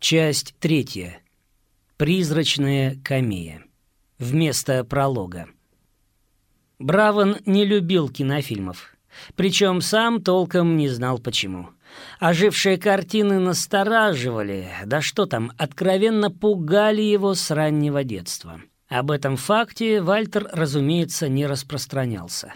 Часть третья. Призрачная камея. Вместо пролога. Браван не любил кинофильмов. Причем сам толком не знал почему. Ожившие картины настораживали, да что там, откровенно пугали его с раннего детства. Об этом факте Вальтер, разумеется, не распространялся.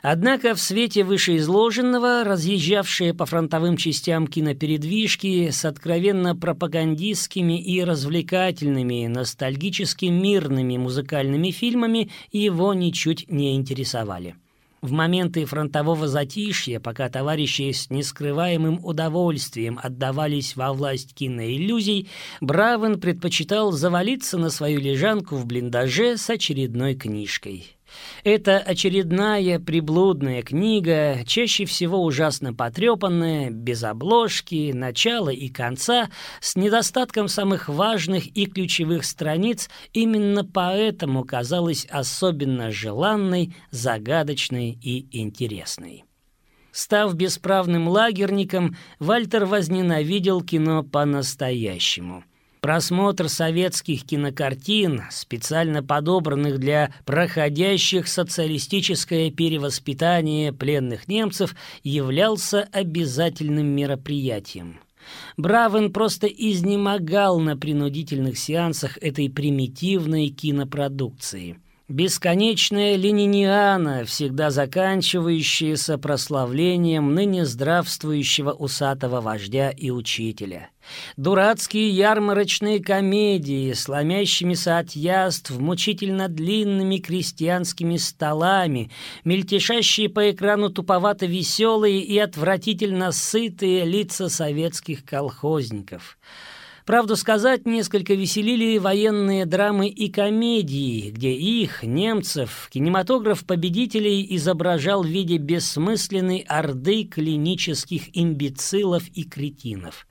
Однако в свете вышеизложенного разъезжавшие по фронтовым частям кинопередвижки с откровенно пропагандистскими и развлекательными, ностальгически мирными музыкальными фильмами его ничуть не интересовали. В моменты фронтового затишья, пока товарищи с нескрываемым удовольствием отдавались во власть киноиллюзий, Бравен предпочитал завалиться на свою лежанку в блиндаже с очередной книжкой. Это очередная приблудная книга, чаще всего ужасно потрепанная, без обложки, начала и конца, с недостатком самых важных и ключевых страниц, именно поэтому казалась особенно желанной, загадочной и интересной. Став бесправным лагерником, Вальтер возненавидел кино по-настоящему – Просмотр советских кинокартин, специально подобранных для проходящих социалистическое перевоспитание пленных немцев, являлся обязательным мероприятием. Бравен просто изнемогал на принудительных сеансах этой примитивной кинопродукции – Бесконечная лениниана, всегда заканчивающаяся прославлением ныне здравствующего усатого вождя и учителя. Дурацкие ярмарочные комедии, сломящимися от яств мучительно длинными крестьянскими столами, мельтешащие по экрану туповато веселые и отвратительно сытые лица советских колхозников — Правду сказать, несколько веселили военные драмы и комедии, где их, немцев, кинематограф победителей изображал в виде бессмысленной орды клинических имбецилов и кретинов.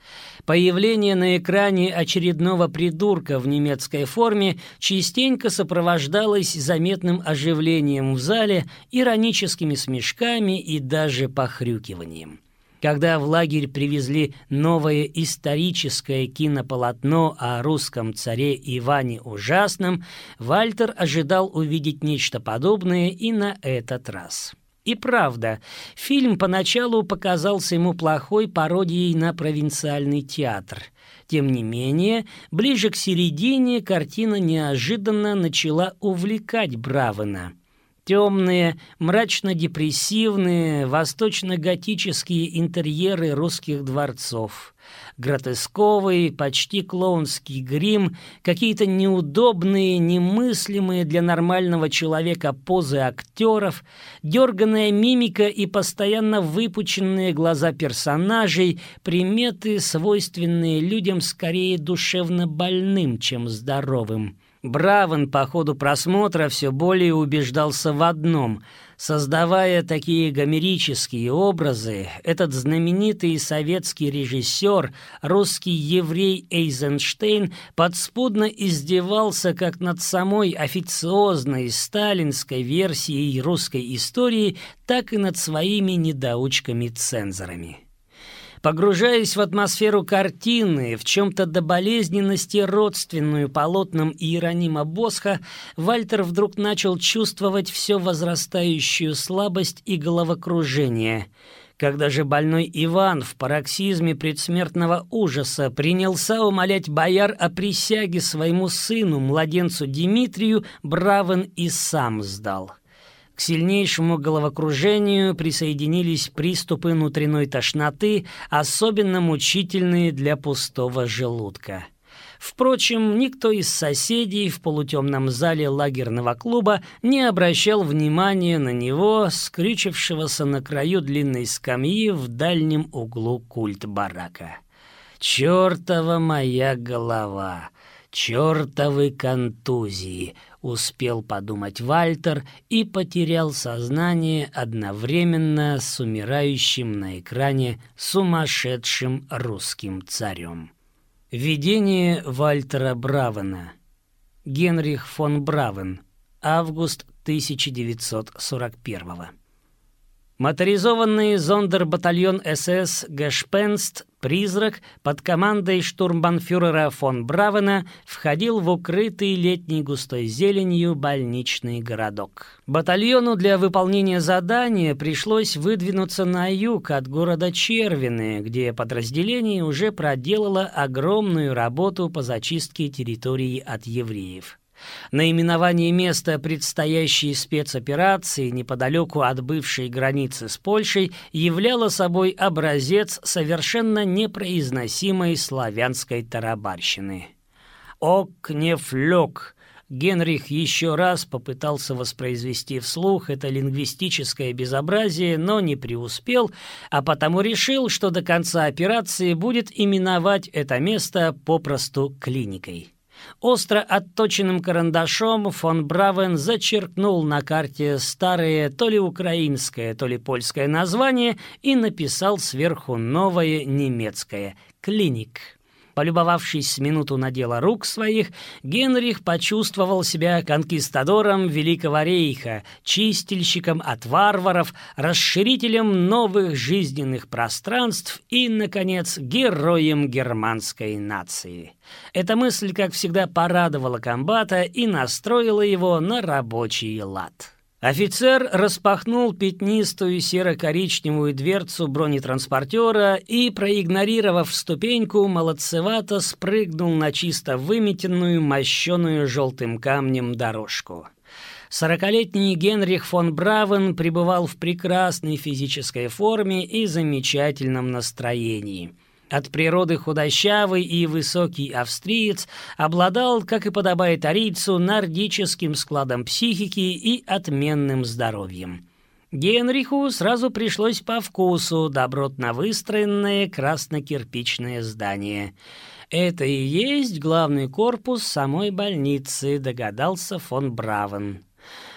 Появление на экране очередного придурка в немецкой форме частенько сопровождалось заметным оживлением в зале, ироническими смешками и даже похрюкиванием. Когда в лагерь привезли новое историческое кинополотно о русском царе Иване Ужасном, Вальтер ожидал увидеть нечто подобное и на этот раз. И правда, фильм поначалу показался ему плохой пародией на провинциальный театр. Тем не менее, ближе к середине картина неожиданно начала увлекать Бравена – Темные, мрачно-депрессивные, восточно-готические интерьеры русских дворцов, гротесковый, почти клоунский грим, какие-то неудобные, немыслимые для нормального человека позы актеров, дерганная мимика и постоянно выпученные глаза персонажей, приметы, свойственные людям скорее душевно больным, чем здоровым. Бравен по ходу просмотра все более убеждался в одном. Создавая такие гомерические образы, этот знаменитый советский режиссер, русский еврей Эйзенштейн, подспудно издевался как над самой официозной сталинской версией русской истории, так и над своими недоучками-цензорами. Погружаясь в атмосферу картины, в чем-то до болезненности родственную полотнам Иеронима Босха, Вальтер вдруг начал чувствовать все возрастающую слабость и головокружение. Когда же больной Иван в пароксизме предсмертного ужаса принялся умолять бояр о присяге своему сыну, младенцу Дмитрию, Бравен и сам сдал. К сильнейшему головокружению присоединились приступы внутренной тошноты, особенно мучительные для пустого желудка. Впрочем, никто из соседей в полутемном зале лагерного клуба не обращал внимания на него, скрючившегося на краю длинной скамьи в дальнем углу культ барака. «Чёртова моя голова! Чёртовы контузии!» Успел подумать Вальтер и потерял сознание одновременно с умирающим на экране сумасшедшим русским царем. Видение Вальтера Бравена. Генрих фон Бравен. Август 1941 Моторизованный зондербатальон СС «Гешпенст» «Призрак» под командой штурмбанфюрера фон Бравена входил в укрытый летней густой зеленью больничный городок. Батальону для выполнения задания пришлось выдвинуться на юг от города Червины, где подразделение уже проделало огромную работу по зачистке территории от евреев. Наименование места предстоящей спецоперации неподалеку от бывшей границы с Польшей являло собой образец совершенно непроизносимой славянской тарабарщины. «Окнефлёк» Генрих еще раз попытался воспроизвести вслух это лингвистическое безобразие, но не преуспел, а потому решил, что до конца операции будет именовать это место попросту клиникой. Остро отточенным карандашом фон Бравен зачеркнул на карте старое то ли украинское, то ли польское название и написал сверху новое немецкое «Клиник». Полюбовавшись с минуту на дело рук своих, Генрих почувствовал себя конкистадором Великого Рейха, чистильщиком от варваров, расширителем новых жизненных пространств и, наконец, героем германской нации. Эта мысль, как всегда, порадовала комбата и настроила его на рабочий лад. Офицер распахнул пятнистую серо-коричневую дверцу бронетранспортера и, проигнорировав ступеньку, молодцевато спрыгнул на чисто выметенную, мощеную желтым камнем дорожку. Сорокалетний Генрих фон Бравен пребывал в прекрасной физической форме и замечательном настроении – от природы худощавый и высокий австриец обладал, как и подобает арийцу, нордическим складом психики и отменным здоровьем. Генриху сразу пришлось по вкусу добротно выстроенное красно-кирпичное здание. Это и есть главный корпус самой больницы, догадался фон Бравен.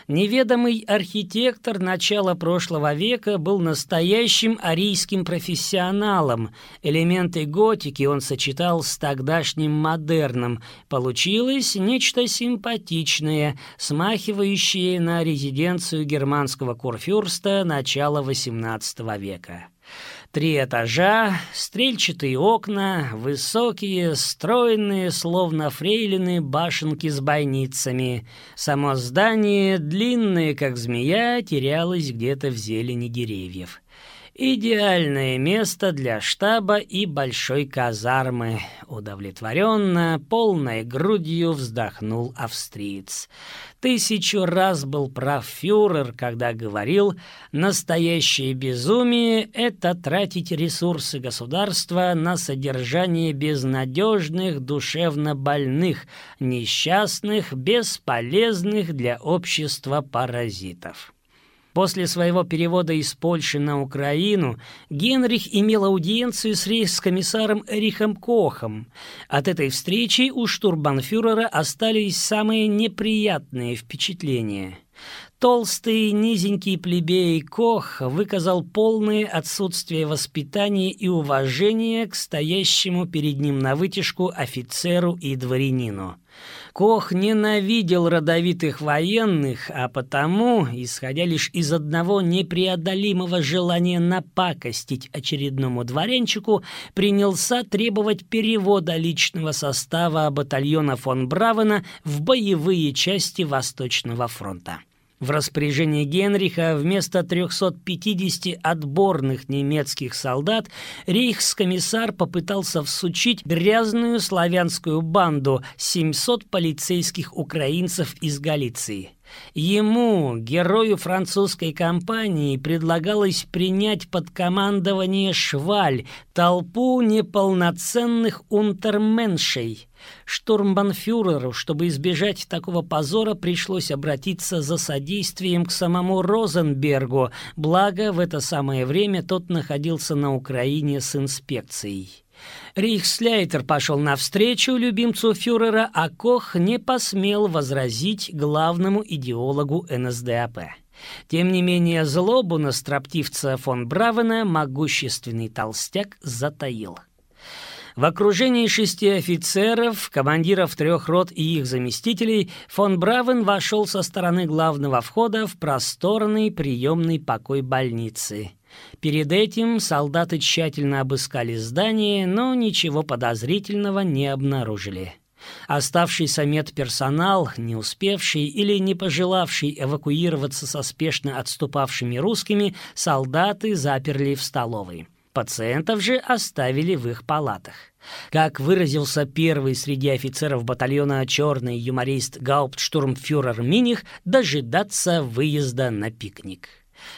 Неведомый архитектор начала прошлого века был настоящим арийским профессионалом. Элементы готики он сочетал с тогдашним модерном. Получилось нечто симпатичное, смахивающее на резиденцию германского курфюрста начала XVIII века. Три этажа, стрельчатые окна, высокие, стройные, словно фрейлины, башенки с бойницами. Само здание, длинное, как змея, терялось где-то в зелени деревьев. Идеальное место для штаба и большой казармы. Удовлетворенно, полной грудью вздохнул австриец. Тысячу раз был прав фюрер, когда говорил, настоящее безумие — это тратить ресурсы государства на содержание безнадежных, душевно больных, несчастных, бесполезных для общества паразитов. После своего перевода из Польши на Украину Генрих имел аудиенцию с рейхскомиссаром Эрихом Кохом. От этой встречи у штурбанфюрера остались самые неприятные впечатления. Толстый, низенький плебей Кох выказал полное отсутствие воспитания и уважения к стоящему перед ним на вытяжку офицеру и дворянину. Кох ненавидел родовитых военных, а потому, исходя лишь из одного непреодолимого желания напакостить очередному дворянчику, принялся требовать перевода личного состава батальона фон Бравена в боевые части Восточного фронта. В распоряжении Генриха вместо 350 отборных немецких солдат рейхскомиссар попытался всучить грязную славянскую банду 700 полицейских украинцев из Галиции. Ему, герою французской кампании, предлагалось принять под командование Шваль толпу неполноценных унтерменшей. Штурмбанфюреру, чтобы избежать такого позора, пришлось обратиться за содействием к самому Розенбергу, благо в это самое время тот находился на Украине с инспекцией. Рейхсляйтер пошел навстречу любимцу фюрера, а Кох не посмел возразить главному идеологу НСДАП. Тем не менее, злобу на строптивца фон Бравена могущественный толстяк затаил. В окружении шести офицеров, командиров трех рот и их заместителей, фон Бравен вошел со стороны главного входа в просторный приемный покой больницы. Перед этим солдаты тщательно обыскали здание, но ничего подозрительного не обнаружили. Оставшийся медперсонал, не успевший или не пожелавший эвакуироваться со спешно отступавшими русскими, солдаты заперли в столовой. Пациентов же оставили в их палатах. Как выразился первый среди офицеров батальона «Черный» юморист гауптштурмфюрер Миних, дожидаться выезда на пикник.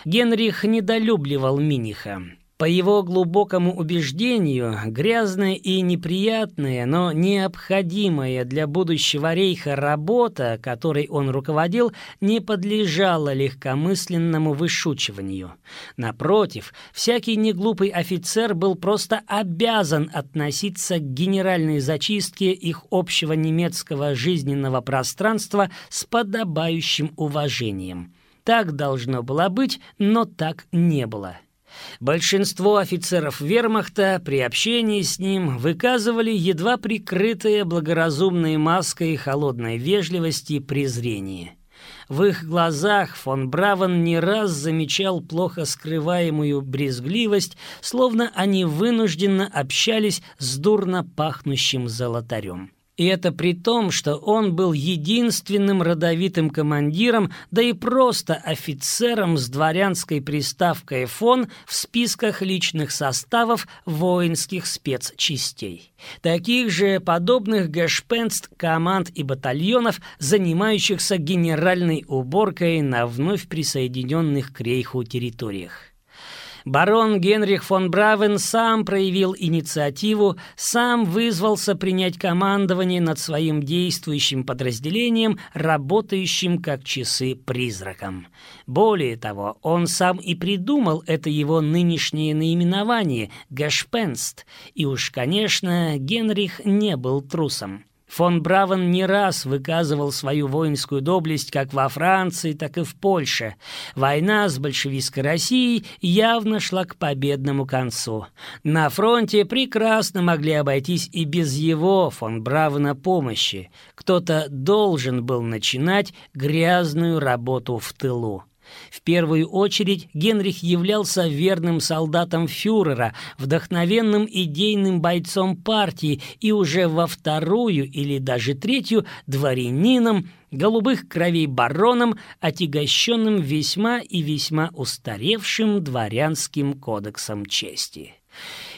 Генрих недолюбливал Миниха. По его глубокому убеждению, грязная и неприятная, но необходимая для будущего рейха работа, которой он руководил, не подлежала легкомысленному вышучиванию. Напротив, всякий неглупый офицер был просто обязан относиться к генеральной зачистке их общего немецкого жизненного пространства с подобающим уважением. Так должно было быть, но так не было. Большинство офицеров вермахта при общении с ним выказывали едва прикрытые благоразумной маской холодной вежливости и презрения. В их глазах фон Бравен не раз замечал плохо скрываемую брезгливость, словно они вынужденно общались с дурно пахнущим золотарем. И это при том, что он был единственным родовитым командиром, да и просто офицером с дворянской приставкой «фон» в списках личных составов воинских спецчастей. Таких же подобных гешпенст команд и батальонов, занимающихся генеральной уборкой на вновь присоединенных к рейху территориях. Барон Генрих фон Бравен сам проявил инициативу, сам вызвался принять командование над своим действующим подразделением, работающим как часы призраком. Более того, он сам и придумал это его нынешнее наименование – Гашпенст, и уж, конечно, Генрих не был трусом. Фон Бравен не раз выказывал свою воинскую доблесть как во Франции, так и в Польше. Война с большевистской Россией явно шла к победному концу. На фронте прекрасно могли обойтись и без его, фон Бравена, помощи. Кто-то должен был начинать грязную работу в тылу. В первую очередь Генрих являлся верным солдатом фюрера, вдохновенным идейным бойцом партии и уже во вторую или даже третью дворянином, голубых кровей бароном, отягощенным весьма и весьма устаревшим дворянским кодексом чести.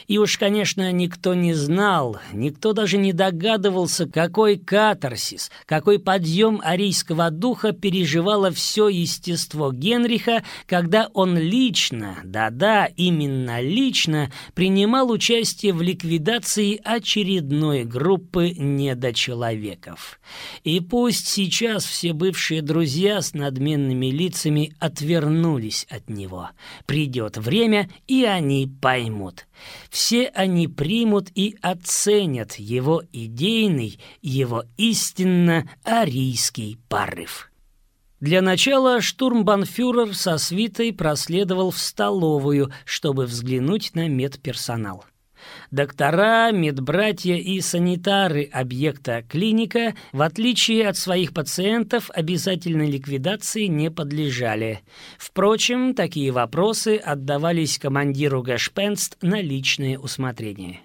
И уж, конечно, никто не знал, никто даже не догадывался, какой катарсис, какой подъем арийского духа переживало все естество Генриха, когда он лично, да-да, именно лично, принимал участие в ликвидации очередной группы недочеловеков. И пусть сейчас все бывшие друзья с надменными лицами отвернулись от него. Придет время, и они поймут. Все они примут и оценят его идейный, его истинно арийский порыв. Для начала штурмбанфюрер со свитой проследовал в столовую, чтобы взглянуть на медперсонал. Доктора, медбратья и санитары объекта клиника, в отличие от своих пациентов, обязательной ликвидации не подлежали. Впрочем, такие вопросы отдавались командиру Гашпенст на личное усмотрение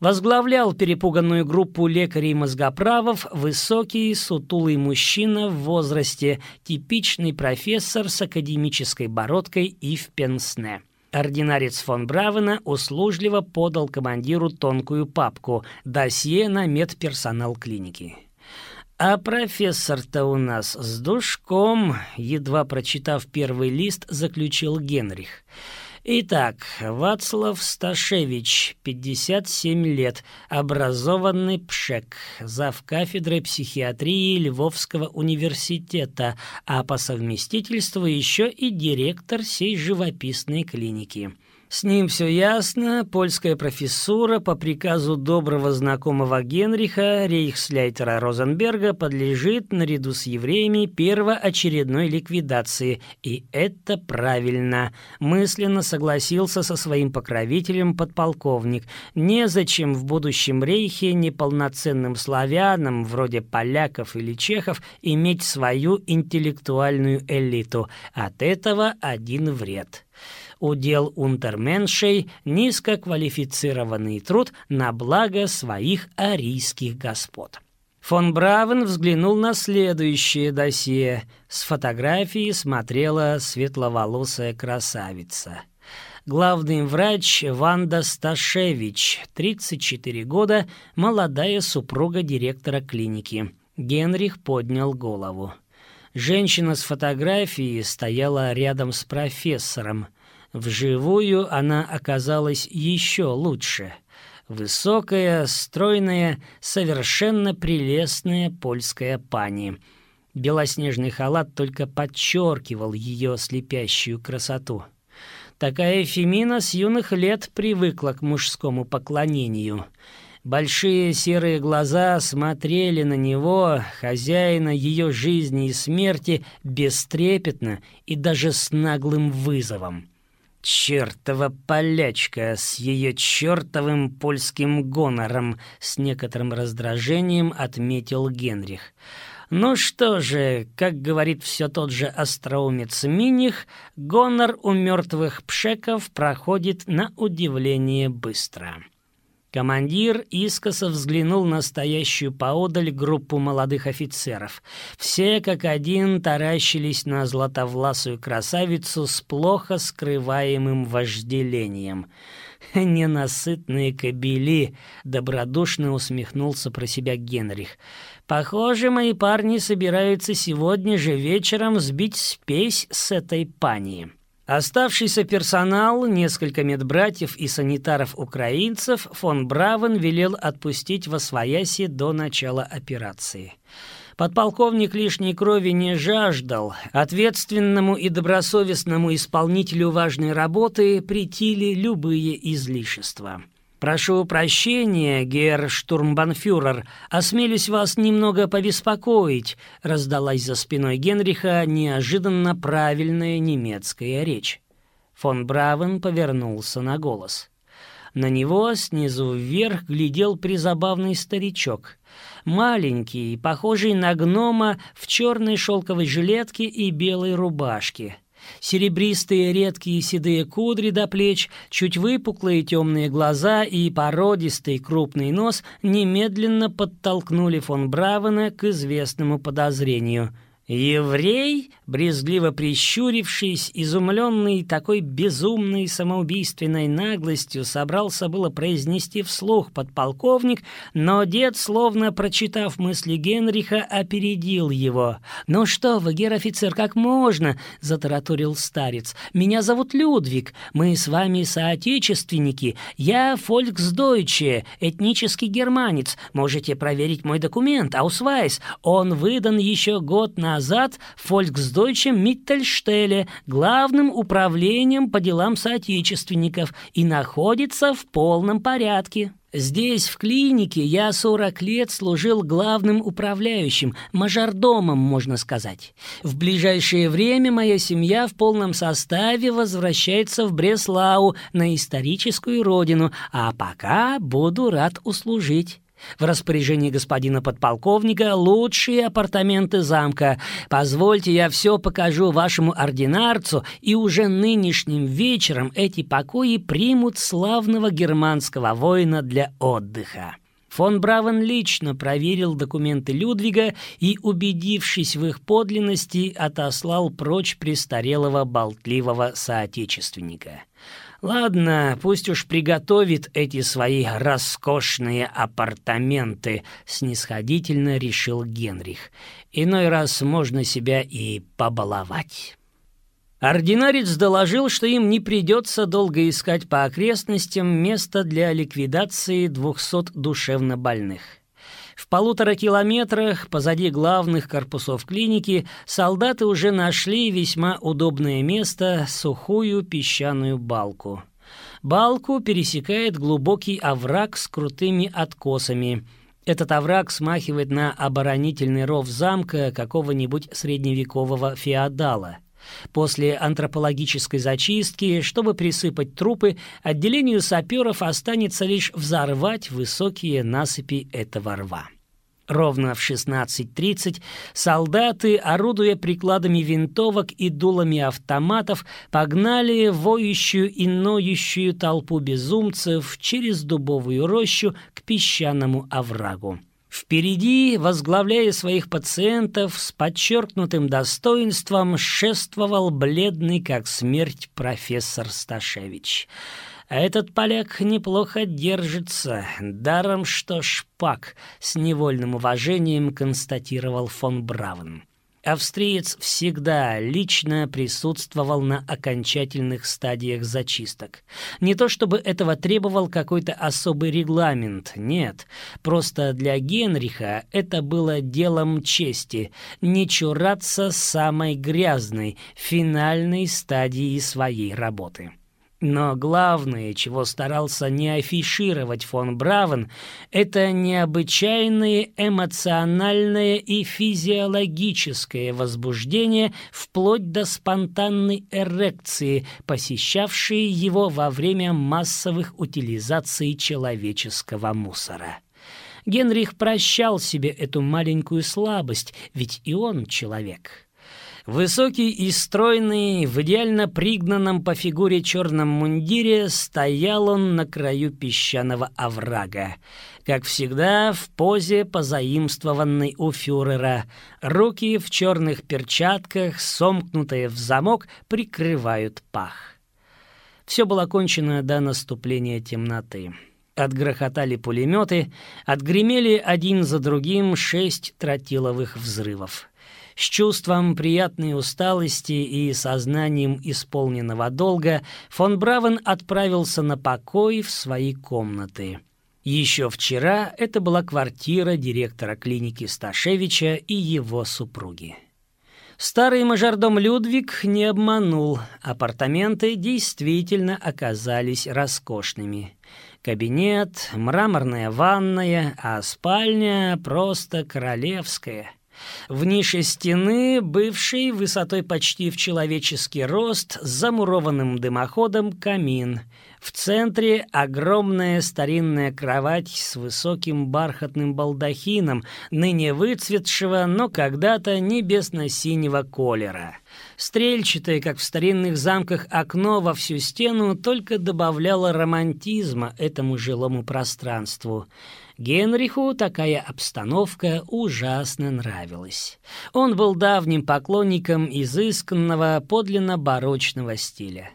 возглавлял перепуганную группу лекарей-мозгоправов высокий, сутулый мужчина в возрасте, типичный профессор с академической бородкой и в пенсне. Ординарец фон Бравена услужливо подал командиру тонкую папку «Досье на медперсонал клиники». «А профессор-то у нас с душком», — едва прочитав первый лист, заключил Генрих. Итак, Вацлав Сташевич, 57 лет, образованный пшек, зав. кафедрой психиатрии Львовского университета, а по совместительству еще и директор сей живописной клиники. С ним все ясно. Польская профессура по приказу доброго знакомого Генриха, рейхсляйтера Розенберга, подлежит наряду с евреями первоочередной ликвидации. И это правильно. Мысленно согласился со своим покровителем подполковник. Незачем в будущем рейхе неполноценным славянам, вроде поляков или чехов, иметь свою интеллектуальную элиту. От этого один вред удел унтерменшей низкоквалифицированный труд на благо своих арийских господ. Фон Бравен взглянул на следующее досье. С фотографии смотрела светловолосая красавица. Главный врач Ванда Сташевич, 34 года, молодая супруга директора клиники. Генрих поднял голову. Женщина с фотографией стояла рядом с профессором – Вживую она оказалась еще лучше. Высокая, стройная, совершенно прелестная польская пани. Белоснежный халат только подчеркивал ее слепящую красоту. Такая Фемина с юных лет привыкла к мужскому поклонению. Большие серые глаза смотрели на него, хозяина ее жизни и смерти, бестрепетно и даже с наглым вызовом. «Чертова полячка с ее чертовым польским гонором!» — с некоторым раздражением отметил Генрих. «Ну что же, как говорит все тот же остроумец Миних, гонор у мертвых пшеков проходит на удивление быстро». Командир искоса взглянул на стоящую поодаль группу молодых офицеров. Все как один таращились на златовласую красавицу с плохо скрываемым вожделением. «Ненасытные кобели!» — добродушно усмехнулся про себя Генрих. «Похоже, мои парни собираются сегодня же вечером сбить спесь с этой пани». Оставшийся персонал, несколько медбратьев и санитаров-украинцев фон Бравен велел отпустить во свояси до начала операции. Подполковник лишней крови не жаждал. Ответственному и добросовестному исполнителю важной работы притили любые излишества. «Прошу прощения, герр штурмбанфюрер, осмелюсь вас немного побеспокоить», раздалась за спиной Генриха неожиданно правильная немецкая речь. Фон Бравен повернулся на голос. На него снизу вверх глядел призабавный старичок. Маленький, похожий на гнома в черной шелковой жилетке и белой рубашке. Серебристые редкие седые кудри до плеч, чуть выпуклые темные глаза и породистый крупный нос немедленно подтолкнули фон Бравена к известному подозрению — Еврей, брезгливо прищурившись, изумленный такой безумной самоубийственной наглостью, собрался было произнести вслух подполковник, но дед, словно прочитав мысли Генриха, опередил его. «Ну что вы, герр офицер, как можно?» — затараторил старец. «Меня зовут Людвиг, мы с вами соотечественники, я фольксдойче, этнический германец, можете проверить мой документ, аусвайс, он выдан еще год назад назад в Volksdeutsche Mittelstelle, главным управлением по делам соотечественников, и находится в полном порядке. Здесь, в клинике, я 40 лет служил главным управляющим, мажордомом, можно сказать. В ближайшее время моя семья в полном составе возвращается в Бреслау на историческую родину, а пока буду рад услужить. В распоряжении господина подполковника лучшие апартаменты замка. Позвольте, я все покажу вашему ординарцу, и уже нынешним вечером эти покои примут славного германского воина для отдыха». Фон Бравен лично проверил документы Людвига и, убедившись в их подлинности, отослал прочь престарелого болтливого соотечественника. Ладно, пусть уж приготовит эти свои роскошные апартаменты, снисходительно решил Генрих. Иной раз можно себя и побаловать. Ординарец доложил, что им не придется долго искать по окрестностям место для ликвидации двухсот душевнобольных. Полутора километрах позади главных корпусов клиники солдаты уже нашли весьма удобное место — сухую песчаную балку. балку пересекает глубокий овраг с крутыми откосами. Этот овраг смахивает на оборонительный ров замка какого-нибудь средневекового феодала. После антропологической зачистки, чтобы присыпать трупы, отделению саперов останется лишь взорвать высокие насыпи этого рва. Ровно в 16.30 солдаты, орудуя прикладами винтовок и дулами автоматов, погнали воющую и ноющую толпу безумцев через дубовую рощу к песчаному оврагу. Впереди, возглавляя своих пациентов, с подчеркнутым достоинством шествовал бледный как смерть профессор Сташевич — а этот поляк неплохо держится, даром что шпак, с невольным уважением констатировал фон Браун. Австриец всегда лично присутствовал на окончательных стадиях зачисток. Не то чтобы этого требовал какой-то особый регламент, нет. Просто для Генриха это было делом чести не чураться самой грязной, финальной стадии своей работы. Но главное, чего старался не афишировать фон Бравен, это необычайное эмоциональное и физиологическое возбуждение вплоть до спонтанной эрекции, посещавшей его во время массовых утилизаций человеческого мусора. Генрих прощал себе эту маленькую слабость, ведь и он человек. Высокий и стройный, в идеально пригнанном по фигуре черном мундире, стоял он на краю песчаного оврага. Как всегда, в позе, позаимствованной у фюрера. Руки в черных перчатках, сомкнутые в замок, прикрывают пах. Все было кончено до наступления темноты. Отгрохотали пулеметы, отгремели один за другим шесть тротиловых взрывов. С чувством приятной усталости и сознанием исполненного долга фон Бравен отправился на покой в свои комнаты. Еще вчера это была квартира директора клиники Сташевича и его супруги. Старый мажордом Людвиг не обманул. Апартаменты действительно оказались роскошными. Кабинет, мраморная ванная, а спальня просто королевская — в нише стены, бывшей высотой почти в человеческий рост, с замурованным дымоходом камин. В центре огромная старинная кровать с высоким бархатным балдахином, ныне выцветшего, но когда-то небесно-синего колера. Стрельчатое, как в старинных замках, окно во всю стену только добавляло романтизма этому жилому пространству. Генриху такая обстановка ужасно нравилась. Он был давним поклонником изысканного, подлинно барочного стиля.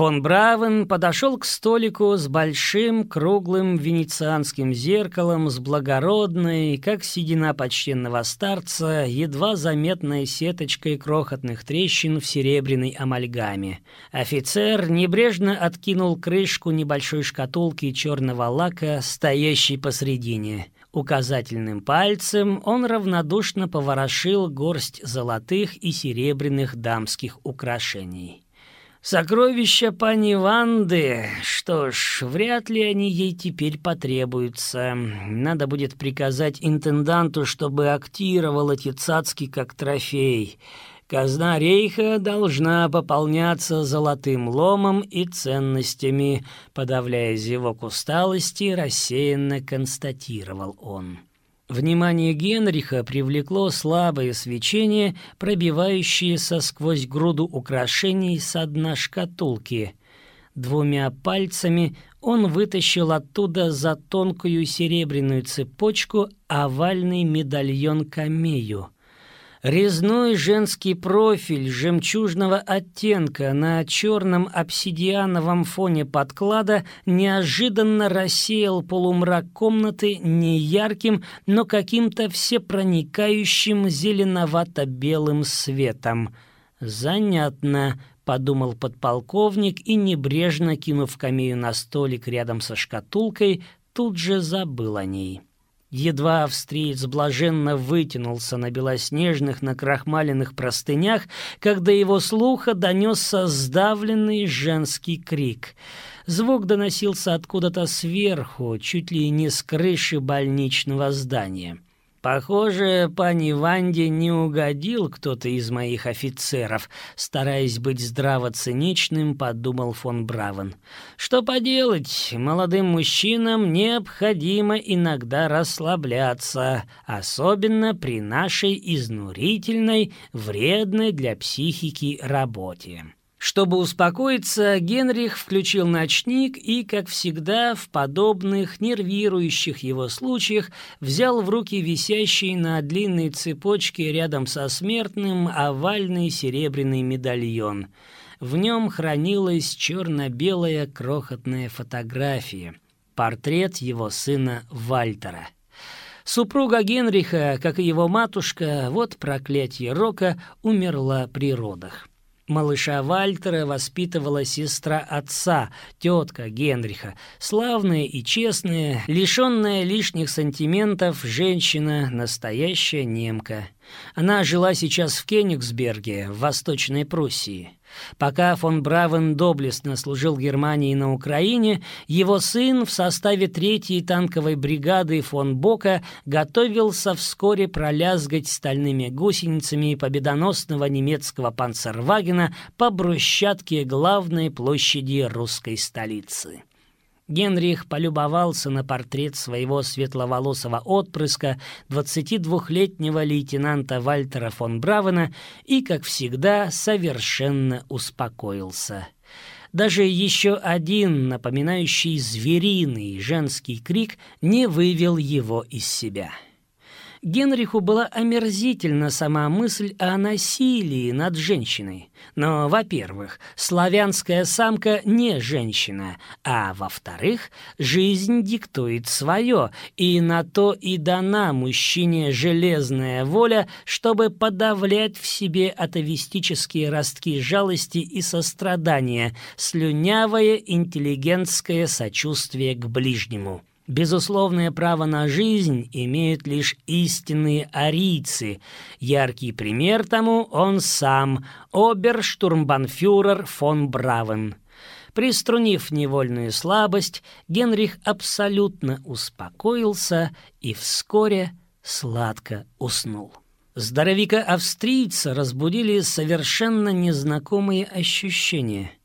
Фон Бравен подошел к столику с большим круглым венецианским зеркалом с благородной, как седина почтенного старца, едва заметной сеточкой крохотных трещин в серебряной амальгаме. Офицер небрежно откинул крышку небольшой шкатулки черного лака, стоящей посредине. Указательным пальцем он равнодушно поворошил горсть золотых и серебряных дамских украшений. Сокровища пани Ванды, что ж, вряд ли они ей теперь потребуются. Надо будет приказать интенданту, чтобы актировал эти цацки как трофей. Казна рейха должна пополняться золотым ломом и ценностями, подавляя зевок усталости, рассеянно констатировал он. Внимание Генриха привлекло слабое свечение, пробивающееся сквозь груду украшений с дна шкатулки. Двумя пальцами он вытащил оттуда за тонкую серебряную цепочку овальный медальон камею — Резной женский профиль жемчужного оттенка на черном обсидиановом фоне подклада неожиданно рассеял полумрак комнаты неярким, но каким-то всепроникающим зеленовато-белым светом. «Занятно», — подумал подполковник и, небрежно кинув камею на столик рядом со шкатулкой, тут же забыл о ней. Едва австриец блаженно вытянулся на белоснежных накрахмаленных простынях, до его слуха донесся сдавленный женский крик. Звук доносился откуда-то сверху, чуть ли не с крыши больничного здания. Похоже, пани Ванде не угодил кто-то из моих офицеров, стараясь быть здравоциничным, подумал фон Бравен. Что поделать, молодым мужчинам необходимо иногда расслабляться, особенно при нашей изнурительной, вредной для психики работе. Чтобы успокоиться, Генрих включил ночник и, как всегда, в подобных нервирующих его случаях взял в руки висящий на длинной цепочке рядом со смертным овальный серебряный медальон. В нем хранилась черно-белая крохотная фотография, портрет его сына Вальтера. Супруга Генриха, как и его матушка, вот проклятие Рока, умерла при родах. Малыша Вальтера воспитывала сестра отца, тетка Генриха, славная и честная, лишенная лишних сантиментов женщина, настоящая немка. Она жила сейчас в Кенигсберге, в Восточной Пруссии. Пока фон Бравен доблестно служил Германии на Украине, его сын в составе третьей танковой бригады фон Бока готовился вскоре пролязгать стальными гусеницами победоносного немецкого панцервагена по брусчатке главной площади русской столицы. Генрих полюбовался на портрет своего светловолосого отпрыска, 22-летнего лейтенанта Вальтера фон Бравена, и, как всегда, совершенно успокоился. Даже еще один, напоминающий звериный женский крик, не вывел его из себя. Генриху была омерзительна сама мысль о насилии над женщиной. Но, во-первых, славянская самка не женщина, а, во-вторых, жизнь диктует свое, и на то и дана мужчине железная воля, чтобы подавлять в себе атовистические ростки жалости и сострадания, слюнявое интеллигентское сочувствие к ближнему. Безусловное право на жизнь имеют лишь истинные арийцы. Яркий пример тому он сам, оберштурмбанфюрер фон Бравен. Приструнив невольную слабость, Генрих абсолютно успокоился и вскоре сладко уснул. Здоровика-австрийца разбудили совершенно незнакомые ощущения –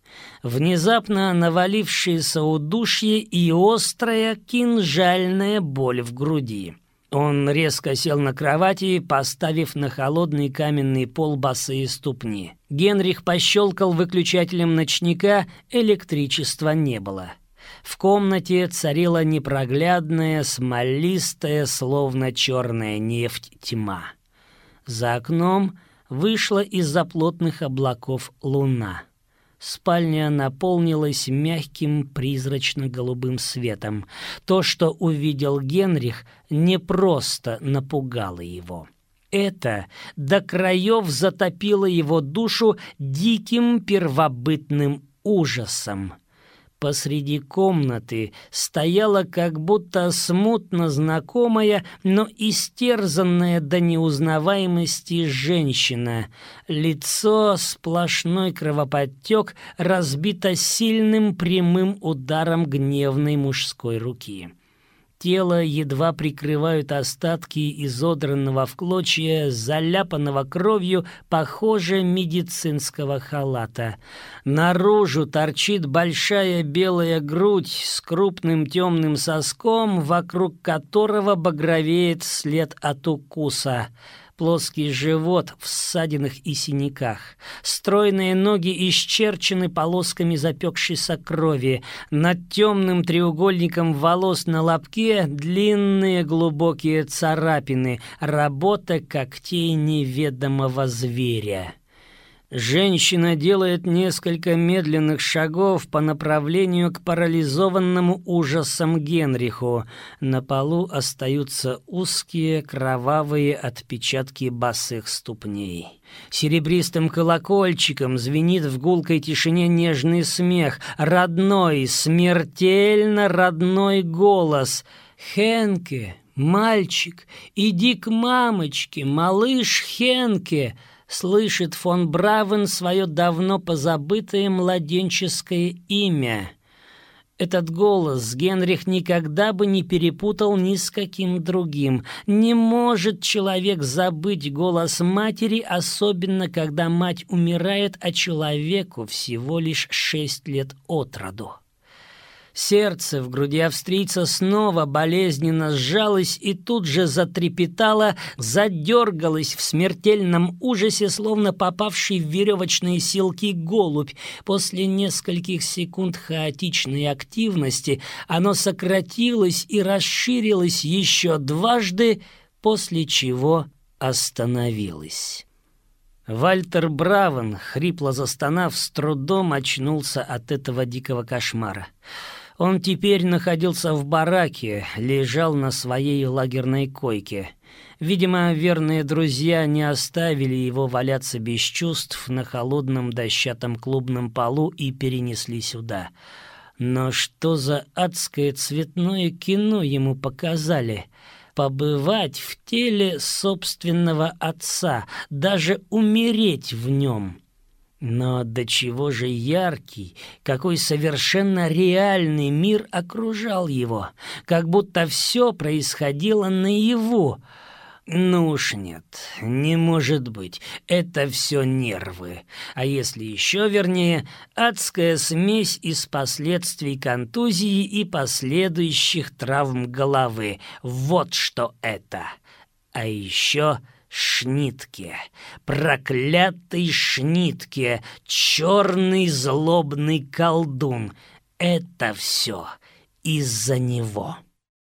внезапно навалившееся удушье и острая кинжальная боль в груди. Он резко сел на кровати, поставив на холодный каменный пол босые ступни. Генрих пощелкал выключателем ночника, электричества не было. В комнате царила непроглядная, смолистая, словно черная нефть, тьма. За окном вышла из-за плотных облаков луна. Спальня наполнилась мягким призрачно-голубым светом. То, что увидел Генрих, не просто напугало его. Это до краев затопило его душу диким первобытным ужасом посреди комнаты стояла как будто смутно знакомая, но истерзанная до неузнаваемости женщина. Лицо сплошной кровоподтек разбито сильным прямым ударом гневной мужской руки. Тело едва прикрывают остатки изодранного в клочья, заляпанного кровью, похоже, медицинского халата. Наружу торчит большая белая грудь с крупным темным соском, вокруг которого багровеет след от укуса — плоский живот в ссадинах и синяках. Стройные ноги исчерчены полосками запекшейся крови. Над темным треугольником волос на лобке длинные глубокие царапины, работа когтей неведомого зверя. Женщина делает несколько медленных шагов по направлению к парализованному ужасом Генриху. На полу остаются узкие кровавые отпечатки босых ступней. Серебристым колокольчиком звенит в гулкой тишине нежный смех, родной, смертельно родной голос. «Хенке, мальчик, иди к мамочке, малыш Хенке!» Слышит фон Бравен свое давно позабытое младенческое имя. Этот голос Генрих никогда бы не перепутал ни с каким другим. Не может человек забыть голос матери, особенно когда мать умирает, а человеку всего лишь шесть лет от роду. Сердце в груди австрийца снова болезненно сжалось и тут же затрепетало, задергалось в смертельном ужасе, словно попавший в веревочные силки голубь. После нескольких секунд хаотичной активности оно сократилось и расширилось еще дважды, после чего остановилось. Вальтер Бравен, хрипло застонав, с трудом очнулся от этого дикого кошмара. Он теперь находился в бараке, лежал на своей лагерной койке. Видимо, верные друзья не оставили его валяться без чувств на холодном дощатом клубном полу и перенесли сюда. Но что за адское цветное кино ему показали? Побывать в теле собственного отца, даже умереть в нем — но до чего же яркий, какой совершенно реальный мир окружал его, как будто все происходило наяву. Ну уж нет, не может быть, это все нервы. А если еще вернее, адская смесь из последствий контузии и последующих травм головы. Вот что это. А еще Шнитке, проклятый Шнитке, черный злобный колдун. Это все из-за него.